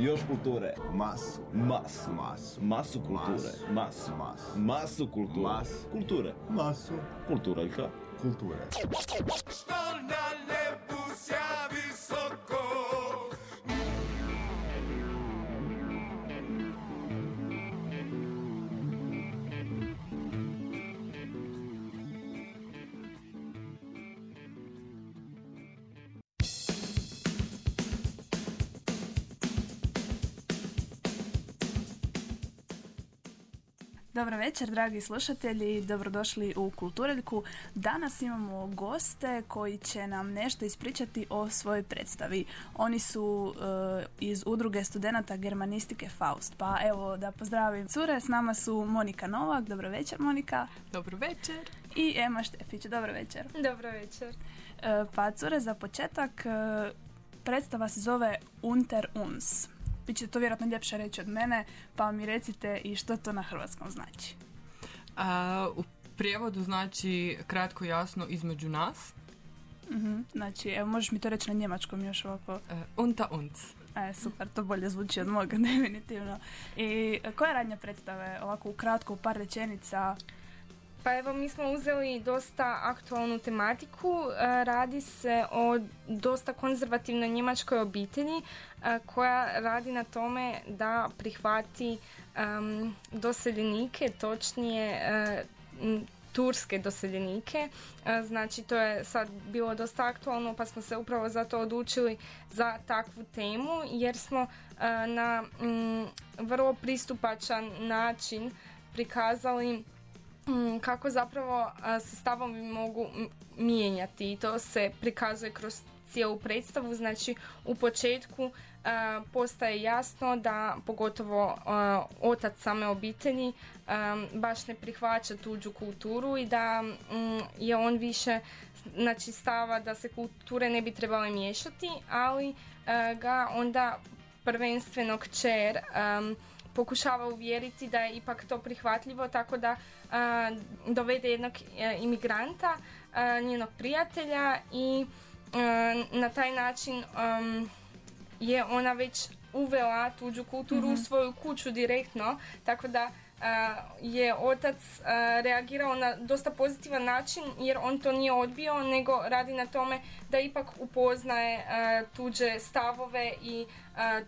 Još kulture. Masu. Masu. Masu. Masu kulture. Masu. Masu. Masu kulture. Masu. Kulture. Masu. Kulturaljka. Kulture. Što Dobro večer, dragi slušatelji, dobrodošli u Kultureljku. Danas imamo goste koji će nam nešto ispričati o svojoj predstavi. Oni su e, iz udruge studenata germanistike Faust. Pa evo da pozdravim cure, s nama su Monika Novak, dobro večer Monika, Dobro večer. i Ema Štefić, dobro večer. Dobro večer. E, pa cure, za početak, e, predstava se zove Unter uns. Biće to vjerojatno ljepše reći od mene, pa mi recite i što to na hrvatskom znači. A, u prijevodu znači kratko jasno između nas. Mhm, Znači, evo možeš mi to reći na njemačkom još ovako. E, unta uns. E, super, to bolje zvuči od moga, definitivno. I koja je radnja predstave, ovako ukratko, u par rečenica? Pa evo mi smo uzeli dosta aktualnu tematiku. E, Radi se o dosta konzervativnoj njemačkoj obitelji e, koja radi na tome da prihvati em, doseljenike, točnije e, m, turske doseljenike. Znači to je sad bilo dosta aktualno pa smo se upravo zato odlučili za takvu temu jer smo na mm, vrlo pristupačan način prikazali kako zapravo se stavovi mogu mijenjati? I to se prikazuje kroz cijelu predstavu, znači u početku postaje jasno da pogotovo otac same obitelji baš ne prihvaća tuđu kulturu i da mm, je on više znači stava da se kulture ne bi trebale miješati, ali ga onda prvenstveno kćer pokušava uvjeriti da je ipak to prihvatljivo tako da a, dovede jednog e, imigranta, a, njenog prijatelja i a, na taj način je ona već uvela tuđu kulturu u svoju kuću direktno, tako da je otac reagirao na dosta pozitivan način jer on to nije odbio nego radi na tome da ipak upoznaje tuđe stavove i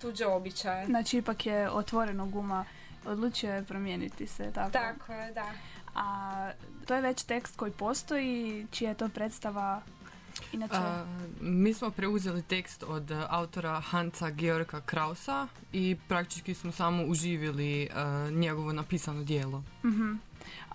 tuđe običaje. Znači, ipak je otvoreno guma, odlučio je promijeniti se, tako? Tako je, da. A to je već tekst koji postoji, čija je to predstava inače... A, mi smo preuzeli tekst od e, autora Hansa Georga Krausa i praktički smo samo uživili e, njegovo napisano dijelo. Mhm.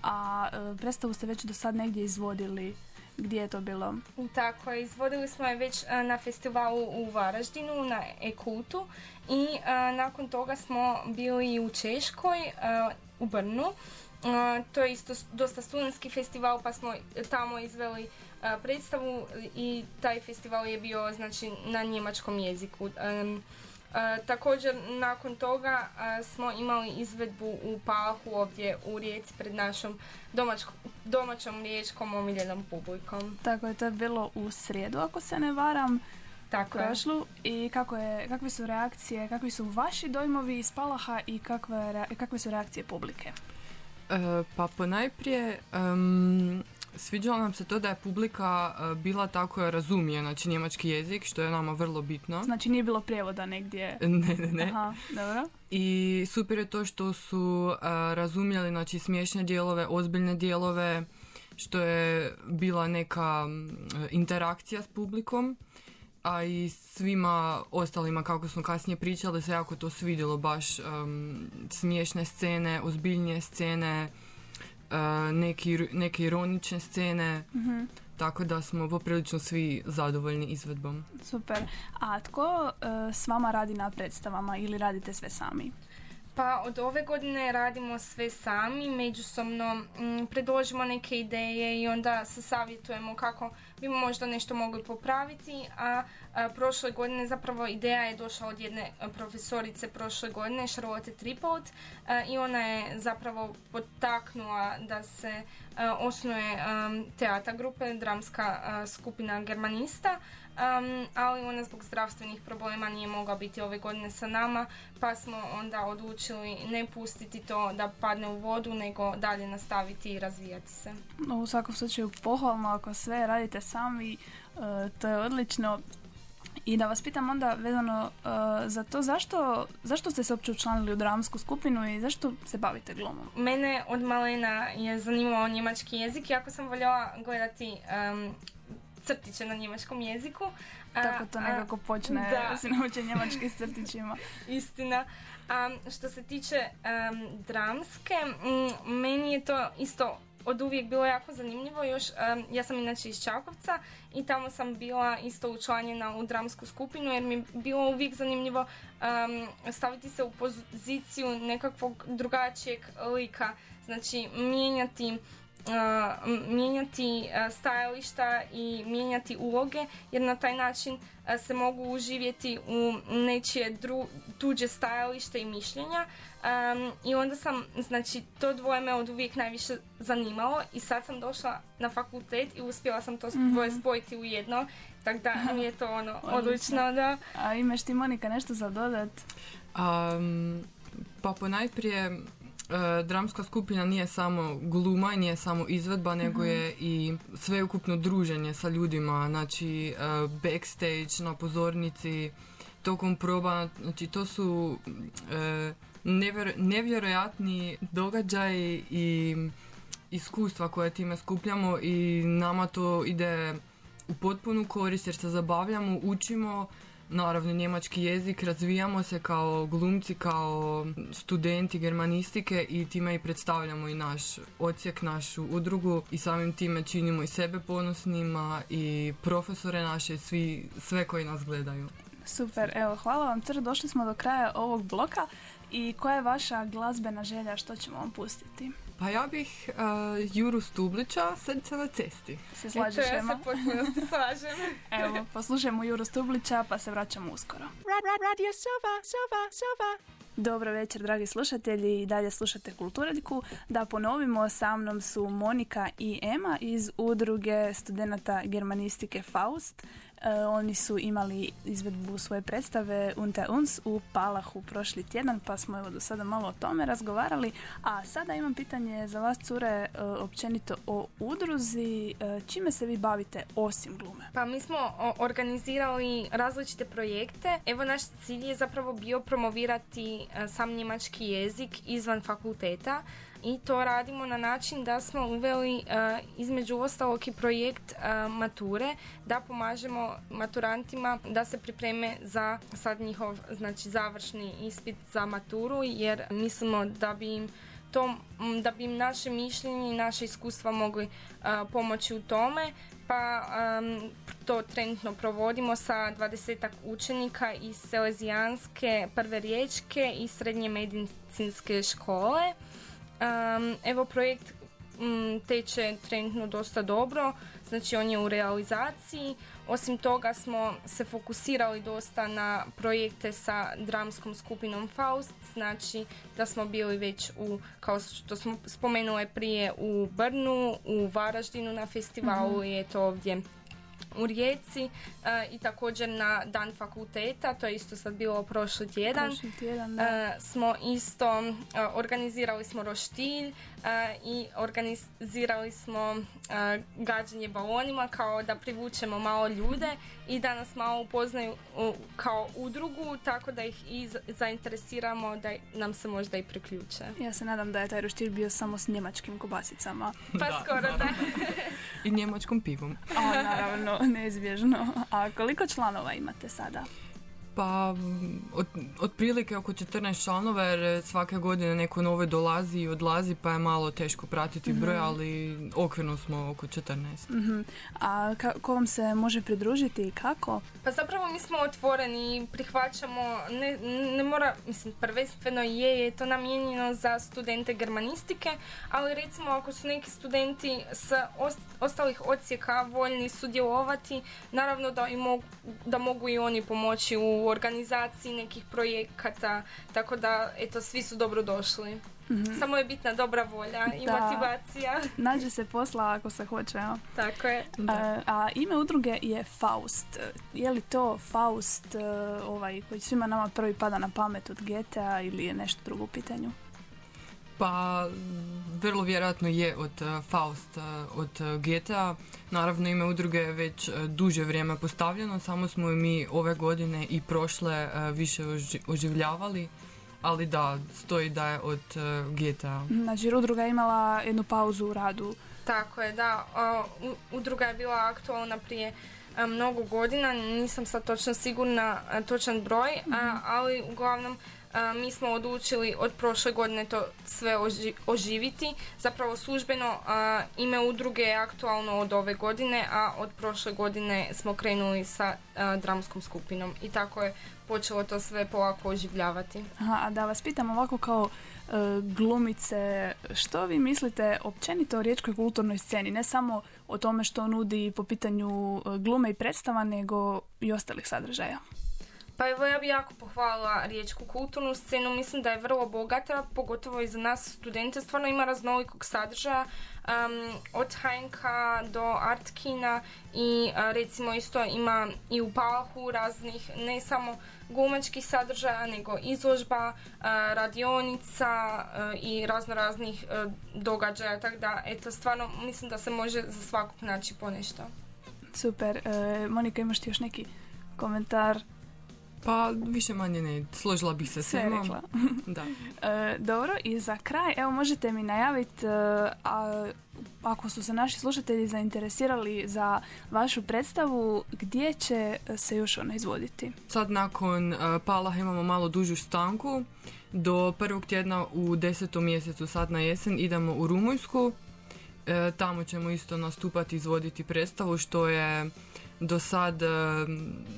A e, predstavu ste već do sad negdje izvodili, gdje je to bilo? Tako je, izvodili smo je već a, na festivalu u Varaždinu, na Ekultu i a, nakon toga smo bili u Češkoj, a, u Brnu. To je isto dosta studentski festival pa smo tamo izveli predstavu i taj festival je bio znači na njemačkom jeziku. Također nakon toga smo imali izvedbu u Palahu ovdje u Rijeci pred našom domačko- domaćom riječkom omiljenom publikom. Tako je, to je bilo u srijedu, ako se ne varam, Tako je. prošlu. I kako je, kakve su reakcije, kakvi su vaši dojmovi iz Palaha i kakve, kakve su reakcije publike? E, pa ponajprije em, sviđalo nam se to da je publika e, bila tako je razumije, znači njemački jezik, što je nama vrlo bitno. Znači nije bilo prijevoda negdje? Ne, ne, ne. Aha, dobro. I super je to što su e, razumjeli znači smiješne dijelove, ozbiljne dijelove, što je bila neka interakcija s publikom, a i svima ostalima kako smo kasnije pričali se jako to svidjelo baš em, smiješne scene, ozbiljnije scene, e, neki, neke ironične scene, tako da smo poprilično svi zadovoljni izvedbom. Super. A tko e, s vama radi na predstavama ili radite sve sami? Pa od ove godine radimo sve sami, međusobno mm, predložimo neke ideje i onda se savjetujemo kako bi možda nešto mogli popraviti, a, prošle godine zapravo ideja je došla od jedne a, profesorice prošle godine, Charlotte Tripold, a, i ona je zapravo potaknula da se a, osnuje teata grupe, dramska skupina germanista, ali ona zbog zdravstvenih problema nije mogla biti ove godine sa nama, pa smo onda odlučili ne pustiti to da padne u vodu, nego dalje nastaviti i razvijati se. U svakom slučaju pohvalno ako sve radite sami, e, to je odlično. I da vas pitam onda vezano e, za to zašto, zašto ste se uopće učlanili u dramsku skupinu i zašto se bavite glumom? Mene od malena je zanimao njemački jezik, jako sam voljela gledati um, crtiće na njemačkom jeziku. A, Tako to nekako počne da. da se nauče njemački s crtićima. Istina. A, što se tiče em, dramske, mm, meni je to isto od uvijek bilo jako zanimljivo. Još, em, ja sam inače iz Čakovca i tamo sam bila isto učlanjena u dramsku skupinu jer mi je bilo uvijek zanimljivo em, staviti se u poziciju nekakvog drugačijeg lika. Znači, mijenjati mijenjati stajališta i mijenjati uloge jer na taj način se mogu uživjeti u nečije dru- tuđe stajalište i mišljenja. Um, i onda sam, znači to dvoje me od uvijek najviše zanimalo i sad sam došla na fakultet i uspjela sam to dvoje spojiti u jedno tako da mi je to ono odlično. da. A imaš ti Monika nešto za dodat? Um, pa ponajprije e, dramska skupina nije samo gluma i nije samo izvedba, nego je i sveukupno druženje sa ljudima, znači e, backstage, na pozornici, tokom proba, znači to su e, nevjer- nevjerojatni događaji i iskustva koje time skupljamo i nama to ide u potpunu korist jer se zabavljamo, učimo naravno njemački jezik, razvijamo se kao glumci, kao studenti germanistike i time i predstavljamo i naš odsjek, našu udrugu i samim time činimo i sebe ponosnima i profesore naše, svi, sve koji nas gledaju. Super, evo, hvala vam Cr, došli smo do kraja ovog bloka i koja je vaša glazbena želja, što ćemo vam pustiti? Pa ja bih uh, Juru Stublića Srce na cesti. Se slažeš, ja Ema? se potpunosti slažem. Evo, poslušajmo Juru Stublića pa se vraćamo uskoro. Radio Sova, Sova, Sova. Dobro večer, dragi slušatelji, i dalje slušate Kulturaljku. Da ponovimo, sa mnom su Monika i Ema iz udruge studenata germanistike Faust. E, oni su imali izvedbu svoje predstave Unter uns u Palahu prošli tjedan, pa smo evo do sada malo o tome razgovarali. A sada imam pitanje za vas, cure, e, općenito o udruzi. E, čime se vi bavite osim glume? Pa mi smo organizirali različite projekte. Evo naš cilj je zapravo bio promovirati sam njemački jezik izvan fakulteta i to radimo na način da smo uveli e, između ostalog i projekt e, mature da pomažemo maturantima da se pripreme za sad njihov znači završni ispit za maturu jer mislimo da bi im to, da bi im naše mišljenje i naše iskustva mogli a, pomoći u tome pa to trenutno provodimo sa 20 učenika iz Selezijanske prve riječke i srednje medicinske škole. Evo projekt mm, teče trenutno dosta dobro, znači on je u realizaciji. Osim toga smo se fokusirali dosta na projekte sa dramskom skupinom Faust, znači da smo bili već u, kao što smo spomenule prije, u Brnu, u Varaždinu na festivalu i eto ovdje u Rijeci e, i također na dan fakulteta, to je isto sad bilo prošli tjedan. Prošli tjedan, da. E, smo isto e, organizirali smo roštilj e, i organizirali smo e, gađanje balonima kao da privučemo malo ljude i da nas malo upoznaju kao udrugu tako da ih i zainteresiramo da nam se možda i priključe. Ja se nadam da je taj roštilj bio samo s njemačkim kobasicama. Pa skoro da. I njemačkom pivom. A, naravno, neizbježno. A koliko članova imate sada? Pa, mm, od, otprilike oko 14 članova jer svake godine neko novo dolazi i odlazi pa je malo teško pratiti broj, ali okvirno smo oko 14. Mhm. A ka- ko vam se može pridružiti i kako? Pa zapravo mi smo otvoreni i prihvaćamo, ne, ne mora, mislim prvenstveno je, je to namijenjeno za studente germanistike, ali recimo ako su neki studenti s ost- ostalih odsjeka voljni sudjelovati, naravno da, i mogu, da mogu i oni pomoći u organizaciji nekih projekata, tako da eto svi su dobrodošli. Samo je bitna dobra volja i Da. motivacija. Nađe se posla ako se hoće, a? Tako je. A, a ime udruge je Faust. Je li to Faust e, ovaj koji svima nama prvi pada na pamet od GTA ili je nešto drugo u pitanju? Pa, mm, vrlo vjerojatno je od eh, Faust, eh, od eh, GTA. Naravno, ime udruge je već duže vrijeme postavljeno, samo smo mi ove godine i prošle više oži- oživljavali, ali da, stoji da je od GTA. Znači, udruga je imala jednu pauzu u radu. Tako je, da. Udruga je bila aktualna prije mnogo godina, nisam sad točno sigurna točan broj, a, ali uglavnom mi smo odlučili od prošle godine to sve oži- oživiti. Zapravo službeno a, ime udruge je aktualno od ove godine, a od prošle godine smo krenuli sa a, dramskom skupinom i tako je počelo to sve polako oživljavati. Aha, a da vas pitam ovako kao e, glumice, što vi mislite općenito o riječkoj kulturnoj sceni? Ne samo o tome što nudi po pitanju e, glume i predstava, nego i ostalih sadržaja. Pa evo ja bi jako pohvalila riječku kulturnu scenu, mislim da je vrlo bogata, pogotovo i za nas studente, stvarno ima raznolikog sadržaja, um, od HNK do Artkina i a, recimo isto ima i u Palahu raznih, ne samo glumačkih sadržaja, nego izložba, a, radionica a, i razno raznih događaja, tako da eto stvarno mislim da se može za svakog naći ponešto. Super. Monika, imaš ti još neki komentar? Pa, više manje ne, složila bih se Sve svema. rekla. Da. E, dobro, i za kraj, evo možete mi najaviti, a, ako su se naši slušatelji zainteresirali za vašu predstavu, gdje će se još ona izvoditi? Sad nakon uh, Palaha imamo malo dužu stanku. Do prvog tjedna u desetom mjesecu sad na jesen idemo u Rumunjsku. E, tamo ćemo isto nastupati, izvoditi predstavu što je do sad e,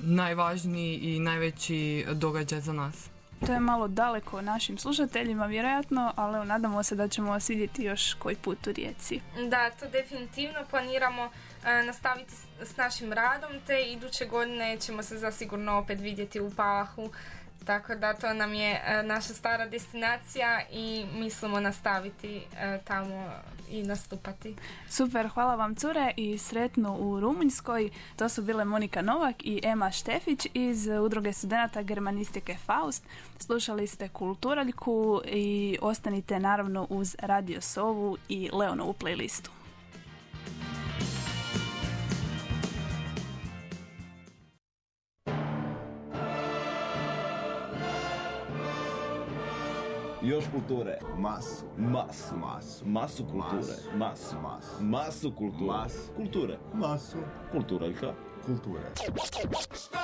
najvažniji i najveći događaj za nas. To je malo daleko našim slušateljima, vjerojatno, ali nadamo se da ćemo vas vidjeti još koji put u Rijeci. Da, to definitivno planiramo e, nastaviti s, s našim radom, te iduće godine ćemo se zasigurno opet vidjeti u Palahu. Tako da to nam je e, naša stara destinacija i mislimo nastaviti e, tamo i nastupati. Super, hvala vam cure i sretno u Rumunjskoj. To su bile Monika Novak i Ema Štefić iz Udruge studenata Germanistike Faust. Slušali ste Kulturaljku i ostanite naravno uz Radio Sovu i Leonovu playlistu. Još kulture. Masu. Masu. Masu. Masu kulture. Masu. Masu. Masu kulture. Masu. Kulture. Masu. Kulturaljka. Kulture. Što